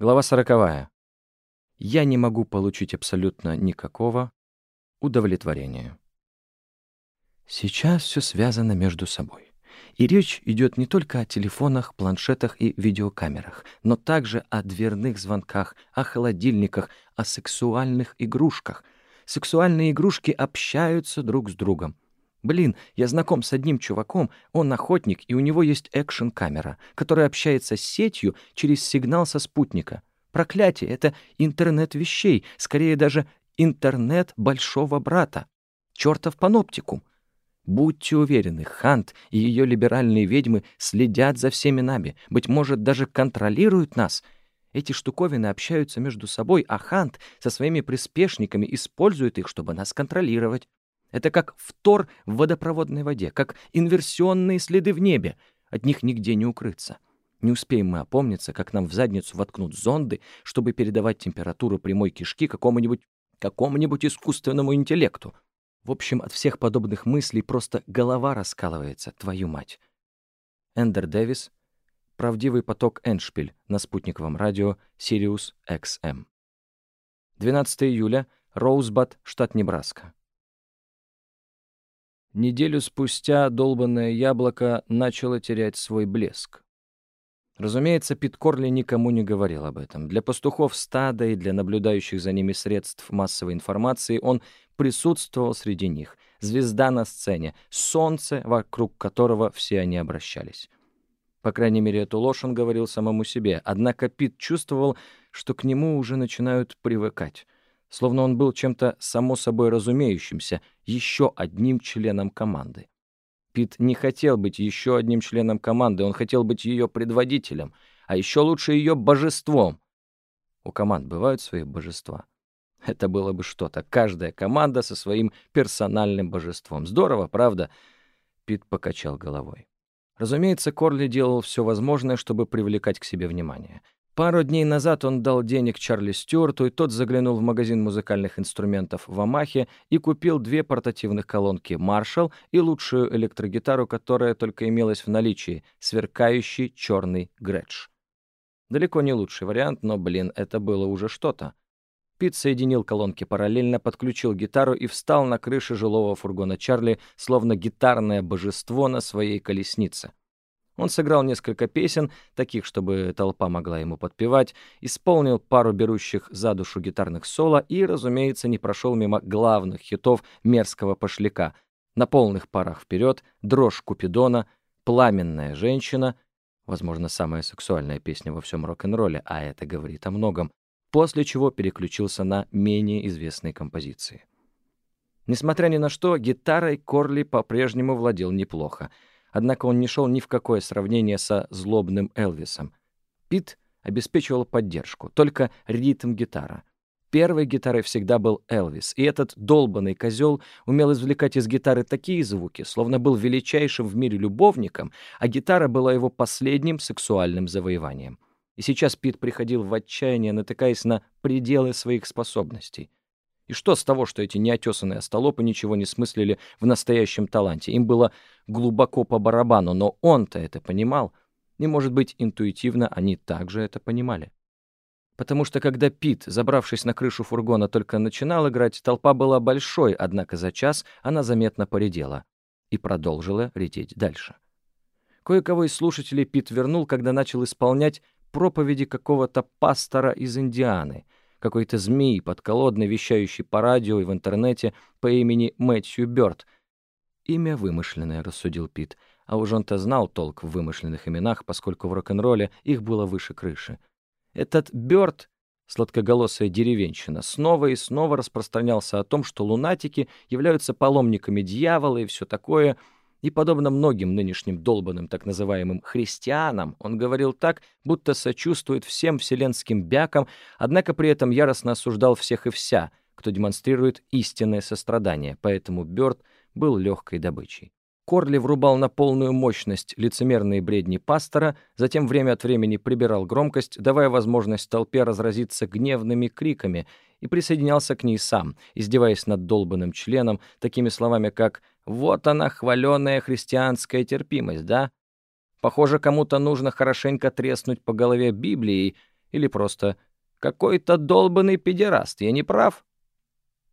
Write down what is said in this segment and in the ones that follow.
Глава сороковая. Я не могу получить абсолютно никакого удовлетворения. Сейчас все связано между собой. И речь идет не только о телефонах, планшетах и видеокамерах, но также о дверных звонках, о холодильниках, о сексуальных игрушках. Сексуальные игрушки общаются друг с другом. Блин, я знаком с одним чуваком, он охотник, и у него есть экшн-камера, которая общается с сетью через сигнал со спутника. Проклятие, это интернет вещей, скорее даже интернет большого брата. Чёртов паноптикум. Будьте уверены, Хант и ее либеральные ведьмы следят за всеми нами, быть может, даже контролируют нас. Эти штуковины общаются между собой, а Хант со своими приспешниками использует их, чтобы нас контролировать. Это как втор в водопроводной воде, как инверсионные следы в небе. От них нигде не укрыться. Не успеем мы опомниться, как нам в задницу воткнут зонды, чтобы передавать температуру прямой кишки какому-нибудь какому-нибудь искусственному интеллекту. В общем, от всех подобных мыслей просто голова раскалывается, твою мать. Эндер Дэвис. Правдивый поток Эншпиль на спутниковом радио Sirius XM. 12 июля. Роузбад, штат Небраска. Неделю спустя долбанное яблоко начало терять свой блеск. Разумеется, Пит Корли никому не говорил об этом. Для пастухов стада и для наблюдающих за ними средств массовой информации он присутствовал среди них. Звезда на сцене, солнце, вокруг которого все они обращались. По крайней мере, эту ложь он говорил самому себе. Однако Пит чувствовал, что к нему уже начинают привыкать словно он был чем-то само собой разумеющимся, еще одним членом команды. Пит не хотел быть еще одним членом команды, он хотел быть ее предводителем, а еще лучше ее божеством. У команд бывают свои божества. Это было бы что-то. Каждая команда со своим персональным божеством. Здорово, правда? Пит покачал головой. Разумеется, Корли делал все возможное, чтобы привлекать к себе внимание. Пару дней назад он дал денег Чарли Стюарту, и тот заглянул в магазин музыкальных инструментов в Амахе и купил две портативных колонки Marshall и лучшую электрогитару, которая только имелась в наличии, сверкающий черный Гретsch. Далеко не лучший вариант, но, блин, это было уже что-то. Пит соединил колонки параллельно, подключил гитару и встал на крыше жилого фургона Чарли, словно гитарное божество на своей колеснице. Он сыграл несколько песен, таких, чтобы толпа могла ему подпевать, исполнил пару берущих за душу гитарных соло и, разумеется, не прошел мимо главных хитов мерзкого пошляка. На полных парах вперед, дрожь Купидона, пламенная женщина, возможно, самая сексуальная песня во всем рок-н-ролле, а это говорит о многом, после чего переключился на менее известные композиции. Несмотря ни на что, гитарой Корли по-прежнему владел неплохо — Однако он не шел ни в какое сравнение со злобным Элвисом. Пит обеспечивал поддержку, только ритм-гитара. Первой гитарой всегда был Элвис, и этот долбанный козел умел извлекать из гитары такие звуки, словно был величайшим в мире любовником, а гитара была его последним сексуальным завоеванием. И сейчас Пит приходил в отчаяние, натыкаясь на пределы своих способностей. И что с того, что эти неотесанные остолопы ничего не смыслили в настоящем таланте? Им было глубоко по барабану, но он-то это понимал. И, может быть, интуитивно они также это понимали. Потому что когда Пит, забравшись на крышу фургона, только начинал играть, толпа была большой, однако за час она заметно поредела и продолжила рететь дальше. Кое-кого из слушателей Пит вернул, когда начал исполнять проповеди какого-то пастора из Индианы — какой-то змей, подколодный, вещающий по радио и в интернете по имени Мэтью Бёрд. Имя вымышленное, рассудил Пит, а уж он-то знал толк в вымышленных именах, поскольку в рок-н-ролле их было выше крыши. Этот Бёрд, сладкоголосая деревенщина, снова и снова распространялся о том, что лунатики являются паломниками дьявола и все такое — и, подобно многим нынешним долбанным так называемым христианам, он говорил так, будто сочувствует всем вселенским бякам, однако при этом яростно осуждал всех и вся, кто демонстрирует истинное сострадание, поэтому Бёрд был легкой добычей. Корли врубал на полную мощность лицемерные бредни пастора, затем время от времени прибирал громкость, давая возможность толпе разразиться гневными криками, и присоединялся к ней сам, издеваясь над долбанным членом такими словами, как «Вот она, хваленая христианская терпимость, да? Похоже, кому-то нужно хорошенько треснуть по голове Библией, Или просто «какой-то долбанный педераст, я не прав?»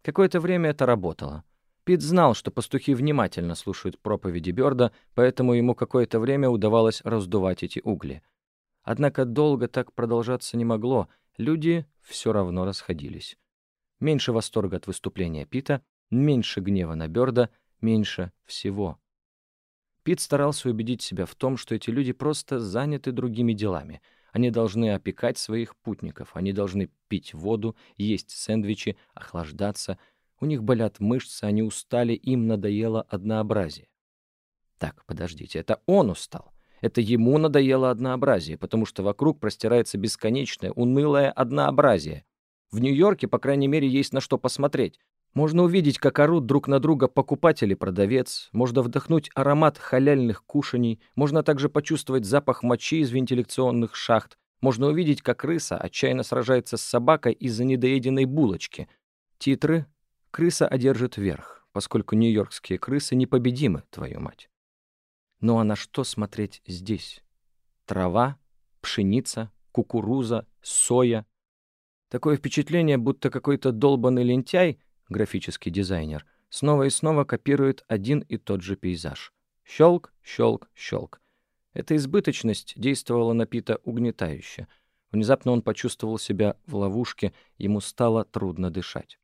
Какое-то время это работало. Пит знал, что пастухи внимательно слушают проповеди Бёрда, поэтому ему какое-то время удавалось раздувать эти угли. Однако долго так продолжаться не могло, люди все равно расходились. Меньше восторга от выступления Пита, меньше гнева на Бёрда, меньше всего. Пит старался убедить себя в том, что эти люди просто заняты другими делами. Они должны опекать своих путников, они должны пить воду, есть сэндвичи, охлаждаться — у них болят мышцы, они устали, им надоело однообразие. Так, подождите, это он устал. Это ему надоело однообразие, потому что вокруг простирается бесконечное, унылое однообразие. В Нью-Йорке, по крайней мере, есть на что посмотреть. Можно увидеть, как орут друг на друга покупатель и продавец, можно вдохнуть аромат халяльных кушаний, можно также почувствовать запах мочи из вентиляционных шахт, можно увидеть, как крыса отчаянно сражается с собакой из-за недоеденной булочки. Титры крыса одержит верх, поскольку нью-йоркские крысы непобедимы, твою мать. Ну а на что смотреть здесь? Трава, пшеница, кукуруза, соя. Такое впечатление, будто какой-то долбанный лентяй, графический дизайнер, снова и снова копирует один и тот же пейзаж. Щелк, щелк, щелк. Эта избыточность действовала на Пита угнетающе. Внезапно он почувствовал себя в ловушке, ему стало трудно дышать.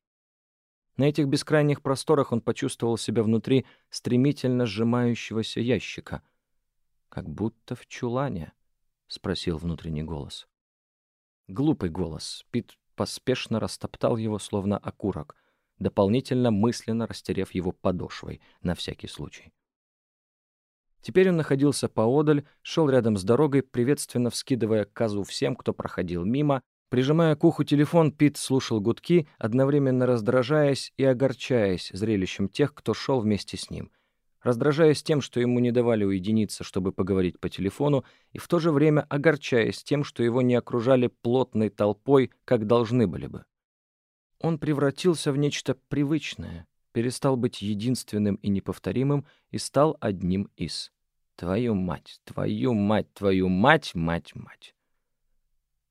На этих бескрайних просторах он почувствовал себя внутри стремительно сжимающегося ящика. «Как будто в чулане», — спросил внутренний голос. Глупый голос. Пит поспешно растоптал его, словно окурок, дополнительно мысленно растерев его подошвой, на всякий случай. Теперь он находился поодаль, шел рядом с дорогой, приветственно вскидывая козу всем, кто проходил мимо, Прижимая к уху телефон, Пит слушал гудки, одновременно раздражаясь и огорчаясь зрелищем тех, кто шел вместе с ним. Раздражаясь тем, что ему не давали уединиться, чтобы поговорить по телефону, и в то же время огорчаясь тем, что его не окружали плотной толпой, как должны были бы. Он превратился в нечто привычное, перестал быть единственным и неповторимым и стал одним из. Твою мать, твою мать, твою мать, мать, мать.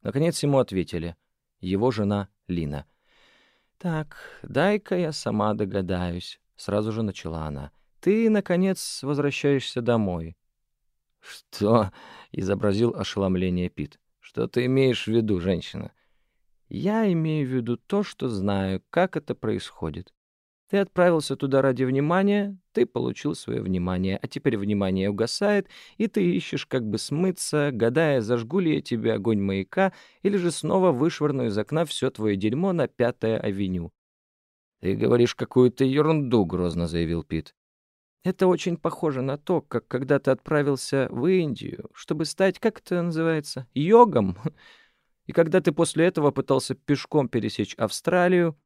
Наконец ему ответили. Его жена Лина. «Так, дай-ка я сама догадаюсь», — сразу же начала она. «Ты, наконец, возвращаешься домой». «Что?» — изобразил ошеломление Пит. «Что ты имеешь в виду, женщина?» «Я имею в виду то, что знаю, как это происходит. Ты отправился туда ради внимания, ты получил свое внимание, а теперь внимание угасает, и ты ищешь как бы смыться, гадая, зажгу ли я тебе огонь маяка, или же снова вышвырну из окна все твое дерьмо на Пятая авеню. «Ты говоришь какую-то ерунду», — грозно заявил Пит. «Это очень похоже на то, как когда ты отправился в Индию, чтобы стать, как это называется, йогом, и когда ты после этого пытался пешком пересечь Австралию,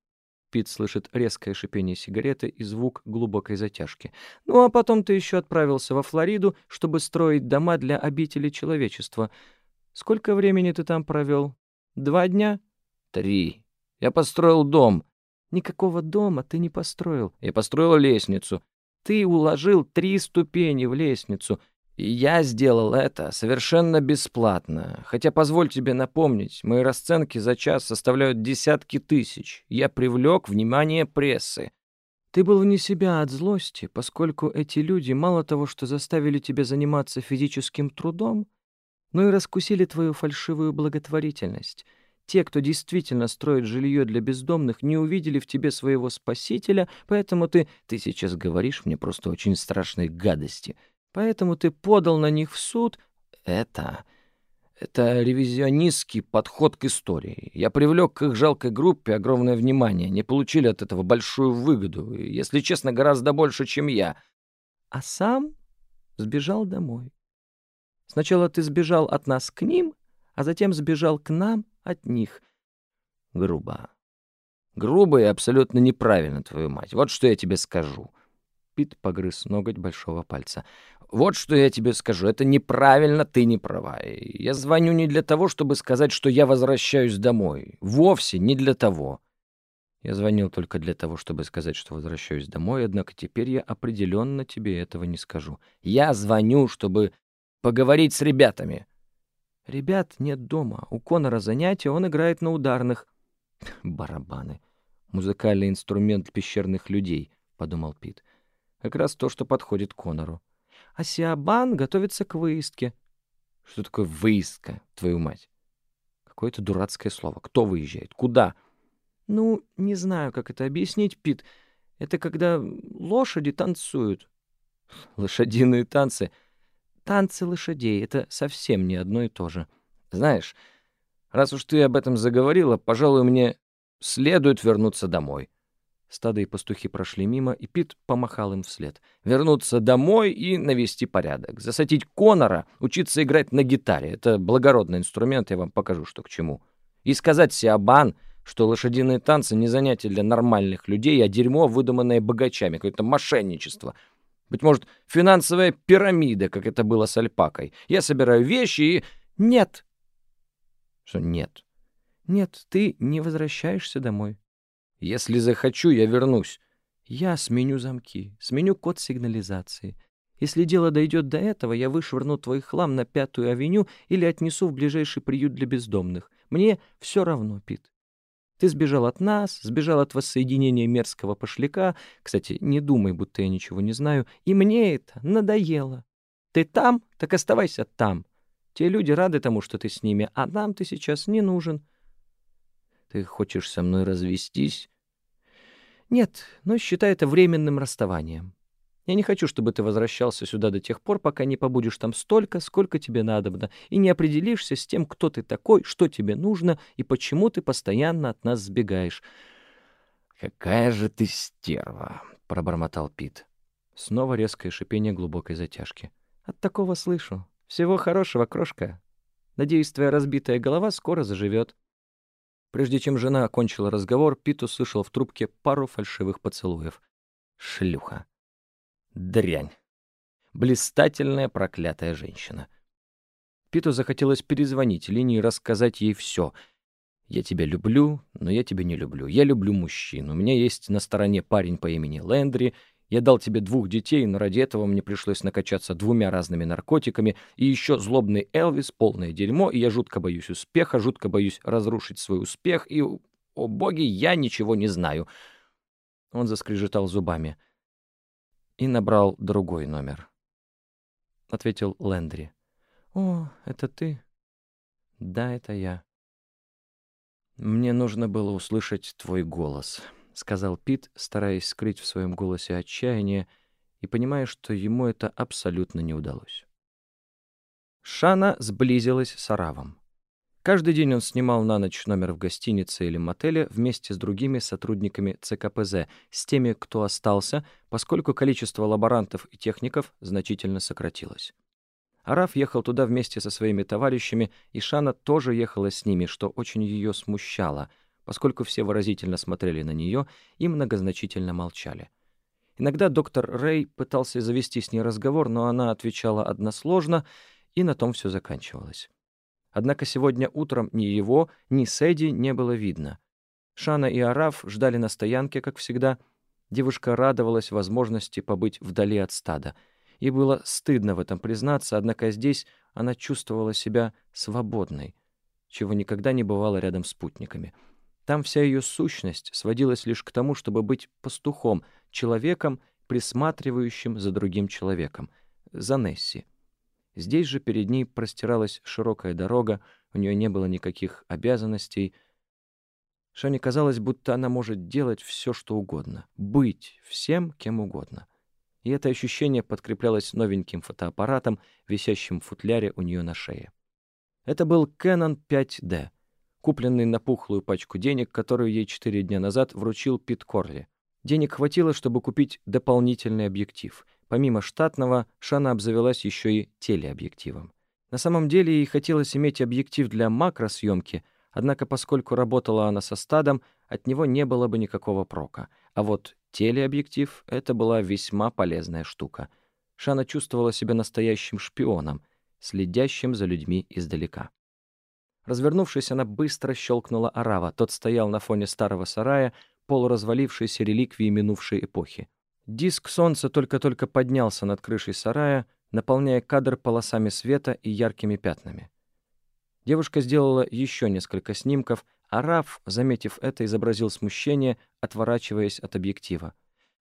Пит слышит резкое шипение сигареты и звук глубокой затяжки. «Ну, а потом ты еще отправился во Флориду, чтобы строить дома для обители человечества. Сколько времени ты там провел? Два дня?» «Три. Я построил дом». «Никакого дома ты не построил. Я построил лестницу. Ты уложил три ступени в лестницу. И я сделал это совершенно бесплатно. Хотя, позволь тебе напомнить, мои расценки за час составляют десятки тысяч. Я привлек внимание прессы. Ты был вне себя от злости, поскольку эти люди мало того, что заставили тебя заниматься физическим трудом, но и раскусили твою фальшивую благотворительность. Те, кто действительно строит жилье для бездомных, не увидели в тебе своего спасителя, поэтому ты... Ты сейчас говоришь мне просто очень страшные гадости — Поэтому ты подал на них в суд. Это... Это ревизионистский подход к истории. Я привлек к их жалкой группе огромное внимание. Они получили от этого большую выгоду. Если честно, гораздо больше, чем я. А сам сбежал домой. Сначала ты сбежал от нас к ним, а затем сбежал к нам от них. Грубо. Грубо и абсолютно неправильно, твою мать. Вот что я тебе скажу. Пит погрыз ноготь большого пальца. Вот что я тебе скажу, это неправильно, ты не права. Я звоню не для того, чтобы сказать, что я возвращаюсь домой. Вовсе не для того. Я звонил только для того, чтобы сказать, что возвращаюсь домой, однако теперь я определенно тебе этого не скажу. Я звоню, чтобы поговорить с ребятами. «Ребят нет дома. У Конора занятия, он играет на ударных». «Барабаны. Музыкальный инструмент пещерных людей», — подумал Пит. «Как раз то, что подходит Конору». «А Сиабан готовится к выездке». «Что такое выездка, твою мать?» «Какое-то дурацкое слово. Кто выезжает? Куда?» «Ну, не знаю, как это объяснить, Пит. Это когда лошади танцуют». «Лошадиные танцы?» «Танцы лошадей — это совсем не одно и то же». «Знаешь, раз уж ты об этом заговорила, пожалуй, мне следует вернуться домой». Стадо и пастухи прошли мимо, и Пит помахал им вслед. «Вернуться домой и навести порядок. Засадить Конора, учиться играть на гитаре. Это благородный инструмент, я вам покажу, что к чему. И сказать Сиабан, что лошадиные танцы не занятие для нормальных людей, а дерьмо, выдуманное богачами, какое-то мошенничество. Быть может, финансовая пирамида, как это было с альпакой. Я собираю вещи и... Нет!» «Что нет?» «Нет, ты не возвращаешься домой». Если захочу, я вернусь. Я сменю замки, сменю код сигнализации. Если дело дойдет до этого, я вышвырну твой хлам на Пятую авеню или отнесу в ближайший приют для бездомных. Мне все равно, Пит. Ты сбежал от нас, сбежал от воссоединения мерзкого пошляка. Кстати, не думай, будто я ничего не знаю. И мне это надоело. Ты там, так оставайся там. Те люди рады тому, что ты с ними, а нам ты сейчас не нужен. Ты хочешь со мной развестись? Нет, но считай это временным расставанием. Я не хочу, чтобы ты возвращался сюда до тех пор, пока не побудешь там столько, сколько тебе надобно, и не определишься с тем, кто ты такой, что тебе нужно и почему ты постоянно от нас сбегаешь. «Какая же ты стерва!» — пробормотал Пит. Снова резкое шипение глубокой затяжки. «От такого слышу. Всего хорошего, крошка. Надеюсь, твоя разбитая голова скоро заживет. Прежде чем жена окончила разговор, Пит услышал в трубке пару фальшивых поцелуев. Шлюха. Дрянь. Блистательная проклятая женщина. Питу захотелось перезвонить Лине и рассказать ей все. «Я тебя люблю, но я тебя не люблю. Я люблю мужчин. У меня есть на стороне парень по имени Лэндри, я дал тебе двух детей, но ради этого мне пришлось накачаться двумя разными наркотиками, и еще злобный Элвис, полное дерьмо, и я жутко боюсь успеха, жутко боюсь разрушить свой успех, и, о боги, я ничего не знаю». Он заскрежетал зубами и набрал другой номер. Ответил Лэндри. «О, это ты?» «Да, это я». «Мне нужно было услышать твой голос». — сказал Пит, стараясь скрыть в своем голосе отчаяние и понимая, что ему это абсолютно не удалось. Шана сблизилась с Аравом. Каждый день он снимал на ночь номер в гостинице или мотеле вместе с другими сотрудниками ЦКПЗ, с теми, кто остался, поскольку количество лаборантов и техников значительно сократилось. Араф ехал туда вместе со своими товарищами, и Шана тоже ехала с ними, что очень ее смущало — поскольку все выразительно смотрели на нее и многозначительно молчали. Иногда доктор Рэй пытался завести с ней разговор, но она отвечала односложно, и на том все заканчивалось. Однако сегодня утром ни его, ни Сэдди не было видно. Шана и Араф ждали на стоянке, как всегда. Девушка радовалась возможности побыть вдали от стада. Ей было стыдно в этом признаться, однако здесь она чувствовала себя свободной, чего никогда не бывало рядом с спутниками — там вся ее сущность сводилась лишь к тому, чтобы быть пастухом, человеком, присматривающим за другим человеком, за Несси. Здесь же перед ней простиралась широкая дорога, у нее не было никаких обязанностей. Шане казалось, будто она может делать все, что угодно, быть всем, кем угодно. И это ощущение подкреплялось новеньким фотоаппаратом, висящим в футляре у нее на шее. Это был Canon 5D — купленный на пухлую пачку денег, которую ей четыре дня назад вручил Пит Корли. Денег хватило, чтобы купить дополнительный объектив. Помимо штатного, Шана обзавелась еще и телеобъективом. На самом деле ей хотелось иметь объектив для макросъемки, однако поскольку работала она со стадом, от него не было бы никакого прока. А вот телеобъектив — это была весьма полезная штука. Шана чувствовала себя настоящим шпионом, следящим за людьми издалека. Развернувшись, она быстро щелкнула орава. Тот стоял на фоне старого сарая, полуразвалившейся реликвии минувшей эпохи. Диск солнца только-только поднялся над крышей сарая, наполняя кадр полосами света и яркими пятнами. Девушка сделала еще несколько снимков, а Раф, заметив это, изобразил смущение, отворачиваясь от объектива.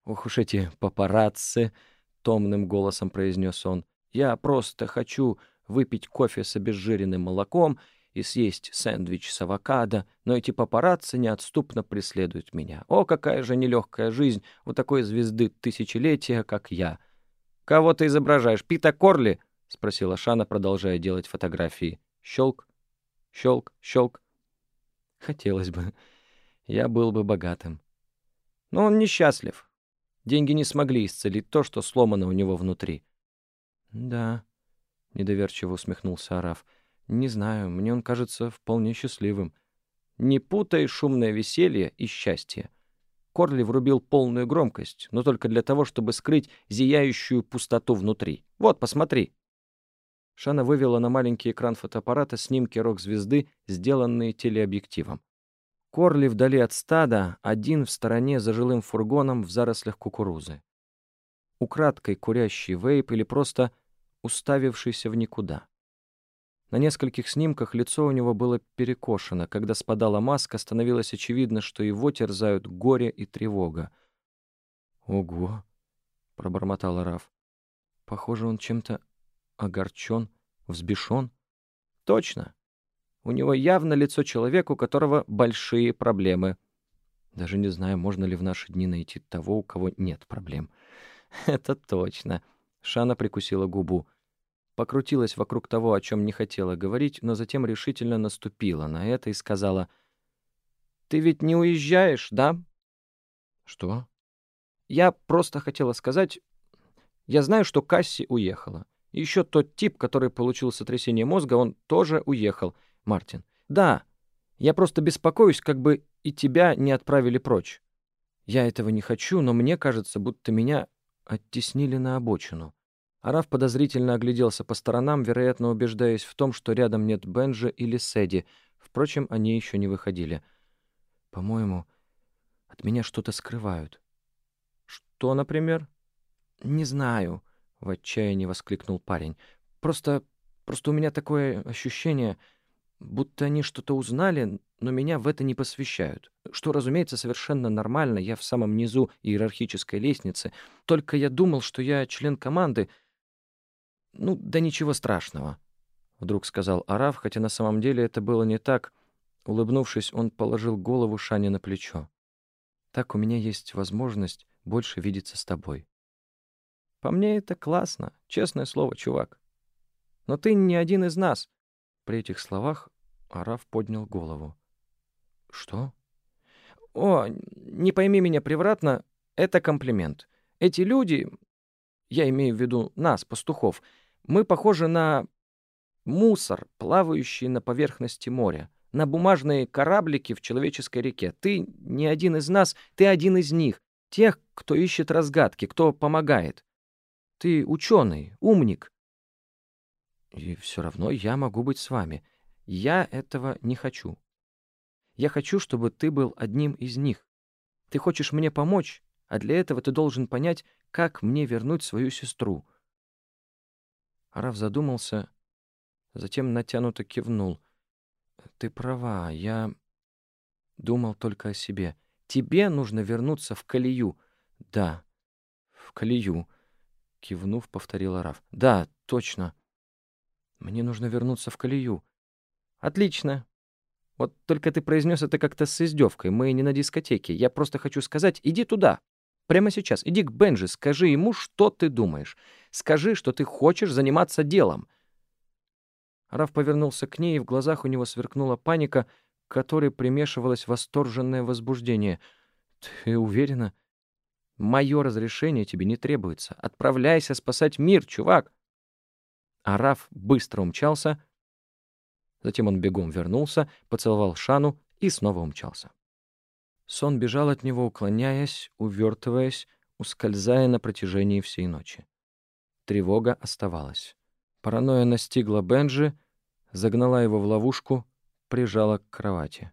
«Ох уж эти папарацци!» — томным голосом произнес он. «Я просто хочу выпить кофе с обезжиренным молоком и съесть сэндвич с авокадо, но эти папарацци неотступно преследуют меня. О, какая же нелегкая жизнь у такой звезды тысячелетия, как я!» «Кого ты изображаешь, Пита Корли?» — спросила Шана, продолжая делать фотографии. Щелк, щелк, щелк. Хотелось бы. Я был бы богатым. Но он несчастлив. Деньги не смогли исцелить то, что сломано у него внутри. «Да», — недоверчиво усмехнулся Араф. «Не знаю, мне он кажется вполне счастливым. Не путай шумное веселье и счастье». Корли врубил полную громкость, но только для того, чтобы скрыть зияющую пустоту внутри. «Вот, посмотри». Шана вывела на маленький экран фотоаппарата снимки рок-звезды, сделанные телеобъективом. Корли вдали от стада, один в стороне за жилым фургоном в зарослях кукурузы. Украдкой курящий вейп или просто уставившийся в никуда. На нескольких снимках лицо у него было перекошено. Когда спадала маска, становилось очевидно, что его терзают горе и тревога. «Ого!» — пробормотал Раф. «Похоже, он чем-то огорчен, взбешен?» «Точно. У него явно лицо человека, у которого большие проблемы. Даже не знаю, можно ли в наши дни найти того, у кого нет проблем. Это точно. Шана прикусила губу. Покрутилась вокруг того, о чем не хотела говорить, но затем решительно наступила на это и сказала, «Ты ведь не уезжаешь, да?» «Что?» «Я просто хотела сказать... Я знаю, что Касси уехала. Еще тот тип, который получил сотрясение мозга, он тоже уехал. Мартин. «Да, я просто беспокоюсь, как бы и тебя не отправили прочь. Я этого не хочу, но мне кажется, будто меня оттеснили на обочину». Араф подозрительно огляделся по сторонам, вероятно, убеждаясь в том, что рядом нет Бенджа или Сэдди. Впрочем, они еще не выходили. «По-моему, от меня что-то скрывают». «Что, например?» «Не знаю», — в отчаянии воскликнул парень. «Просто... просто у меня такое ощущение...» Будто они что-то узнали, но меня в это не посвящают. Что, разумеется, совершенно нормально, я в самом низу иерархической лестницы. Только я думал, что я член команды. Ну, да ничего страшного, — вдруг сказал Араф, хотя на самом деле это было не так. Улыбнувшись, он положил голову Шане на плечо. Так у меня есть возможность больше видеться с тобой. По мне это классно, честное слово, чувак. Но ты не один из нас. При этих словах Араф поднял голову. «Что?» «О, не пойми меня превратно, это комплимент. Эти люди, я имею в виду нас, пастухов, мы похожи на мусор, плавающий на поверхности моря, на бумажные кораблики в человеческой реке. Ты не один из нас, ты один из них, тех, кто ищет разгадки, кто помогает. Ты ученый, умник, и все равно я могу быть с вами. Я этого не хочу. Я хочу, чтобы ты был одним из них. Ты хочешь мне помочь, а для этого ты должен понять, как мне вернуть свою сестру. Араф задумался, затем натянуто кивнул. Ты права, я думал только о себе. Тебе нужно вернуться в колею. Да, в колею. Кивнув, повторил Араф. Да, точно. Мне нужно вернуться в колею. Отлично. Вот только ты произнес это как-то с издевкой. Мы не на дискотеке. Я просто хочу сказать, иди туда. Прямо сейчас. Иди к Бенджи, скажи ему, что ты думаешь. Скажи, что ты хочешь заниматься делом. Раф повернулся к ней, и в глазах у него сверкнула паника, к которой примешивалось восторженное возбуждение. «Ты уверена?» «Мое разрешение тебе не требуется. Отправляйся спасать мир, чувак!» Араф быстро умчался. Затем он бегом вернулся, поцеловал Шану и снова умчался. Сон бежал от него, уклоняясь, увертываясь, ускользая на протяжении всей ночи. Тревога оставалась. Паранойя настигла Бенджи, загнала его в ловушку, прижала к кровати.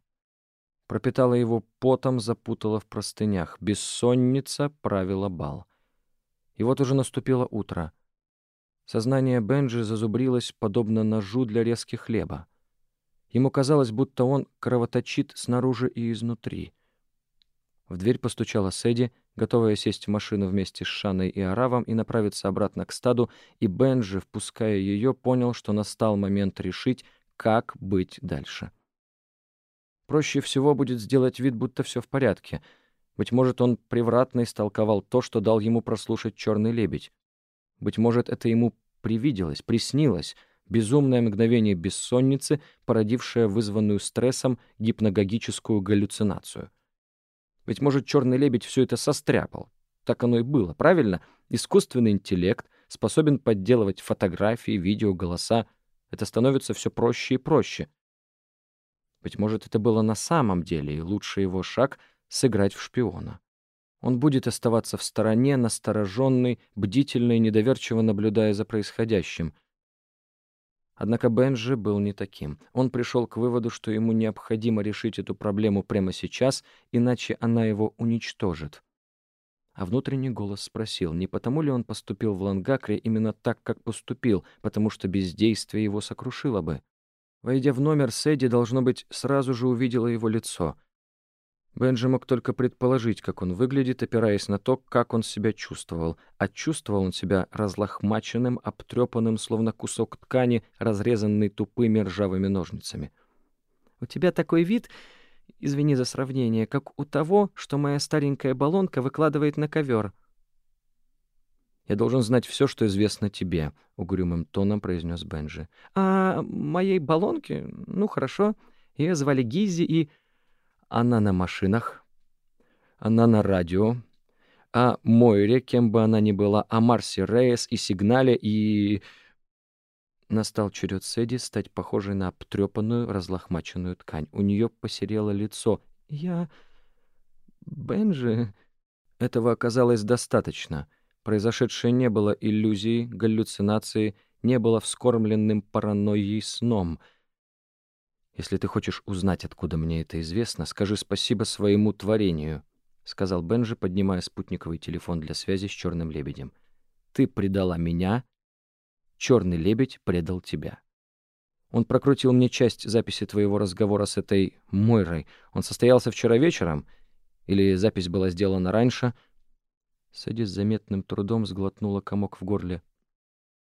Пропитала его потом, запутала в простынях. Бессонница правила бал. И вот уже наступило утро — Сознание Бенджи зазубрилось, подобно ножу для резки хлеба. Ему казалось, будто он кровоточит снаружи и изнутри. В дверь постучала Сэдди, готовая сесть в машину вместе с Шаной и Аравом и направиться обратно к стаду, и Бенджи, впуская ее, понял, что настал момент решить, как быть дальше. Проще всего будет сделать вид, будто все в порядке. Быть может, он превратно истолковал то, что дал ему прослушать «Черный лебедь». Быть может, это ему привиделось, приснилось, безумное мгновение бессонницы, породившее вызванную стрессом гипногогическую галлюцинацию. Быть может, «Черный лебедь» все это состряпал. Так оно и было, правильно? Искусственный интеллект способен подделывать фотографии, видео, голоса. Это становится все проще и проще. Быть может, это было на самом деле, и лучший его шаг — сыграть в шпиона. Он будет оставаться в стороне, настороженный, бдительный, недоверчиво наблюдая за происходящим. Однако Бенджи был не таким. Он пришел к выводу, что ему необходимо решить эту проблему прямо сейчас, иначе она его уничтожит. А внутренний голос спросил, не потому ли он поступил в Лангакре именно так, как поступил, потому что бездействие его сокрушило бы. Войдя в номер, Сэдди, должно быть, сразу же увидела его лицо — Бенджи мог только предположить, как он выглядит, опираясь на то, как он себя чувствовал. А чувствовал он себя разлохмаченным, обтрепанным, словно кусок ткани, разрезанный тупыми ржавыми ножницами. «У тебя такой вид, извини за сравнение, как у того, что моя старенькая баллонка выкладывает на ковер». «Я должен знать все, что известно тебе», — угрюмым тоном произнес Бенджи. «А моей баллонке? Ну, хорошо. Ее звали Гизи, и...» Она на машинах, она на радио, о Мойре, кем бы она ни была, о Марсе Рейс и Сигнале, и... Настал черед Сэдди стать похожей на обтрепанную, разлохмаченную ткань. У нее посерело лицо. «Я... Бенджи...» Этого оказалось достаточно. Произошедшее не было иллюзией, галлюцинацией, не было вскормленным паранойей сном — «Если ты хочешь узнать, откуда мне это известно, скажи спасибо своему творению», — сказал Бенджи, поднимая спутниковый телефон для связи с черным лебедем. «Ты предала меня, черный лебедь предал тебя». Он прокрутил мне часть записи твоего разговора с этой Мойрой. Он состоялся вчера вечером? Или запись была сделана раньше?» Сэдди заметным трудом сглотнула комок в горле.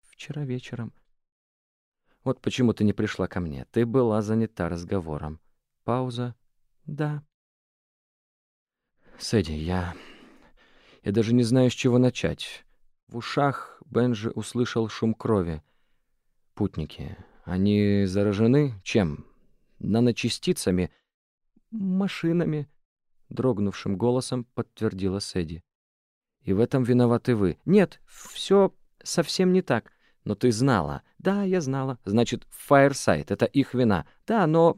«Вчера вечером», вот почему ты не пришла ко мне. Ты была занята разговором. Пауза. Да. Сэдди, я... Я даже не знаю, с чего начать. В ушах Бенджи услышал шум крови. Путники. Они заражены чем? Наночастицами? Машинами. Дрогнувшим голосом подтвердила Сэдди. И в этом виноваты вы. Нет, все совсем не так. Но ты знала. Да, я знала. Значит, Fireside — это их вина. Да, но...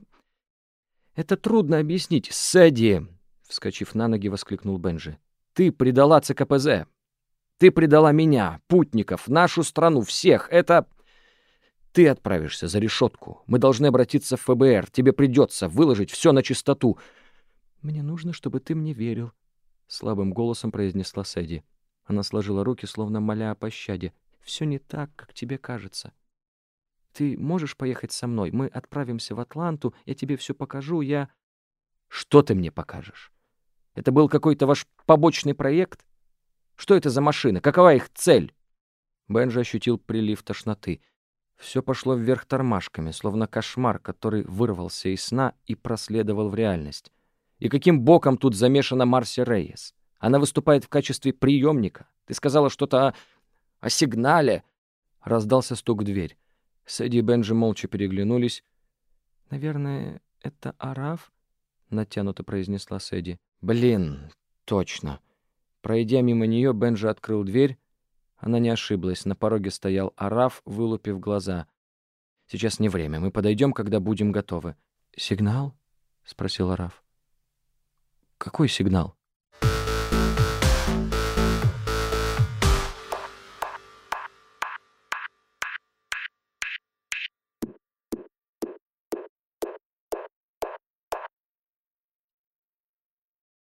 Это трудно объяснить. Сэдди! Вскочив на ноги, воскликнул Бенджи. Ты предала ЦКПЗ. Ты предала меня, путников, нашу страну, всех. Это... Ты отправишься за решетку. Мы должны обратиться в ФБР. Тебе придется выложить все на чистоту. Мне нужно, чтобы ты мне верил, — слабым голосом произнесла Сэдди. Она сложила руки, словно моля о пощаде все не так, как тебе кажется. Ты можешь поехать со мной? Мы отправимся в Атланту, я тебе все покажу, я... Что ты мне покажешь? Это был какой-то ваш побочный проект? Что это за машины? Какова их цель? Бенджи ощутил прилив тошноты. Все пошло вверх тормашками, словно кошмар, который вырвался из сна и проследовал в реальность. И каким боком тут замешана Марси Рейес? Она выступает в качестве приемника. Ты сказала что-то о о сигнале!» Раздался стук в дверь. Сэдди и Бенджи молча переглянулись. «Наверное, это Араф?» — натянуто произнесла Сэдди. «Блин, точно!» Пройдя мимо нее, Бенджи открыл дверь. Она не ошиблась. На пороге стоял Араф, вылупив глаза. «Сейчас не время. Мы подойдем, когда будем готовы». «Сигнал?» — спросил Араф. «Какой сигнал?»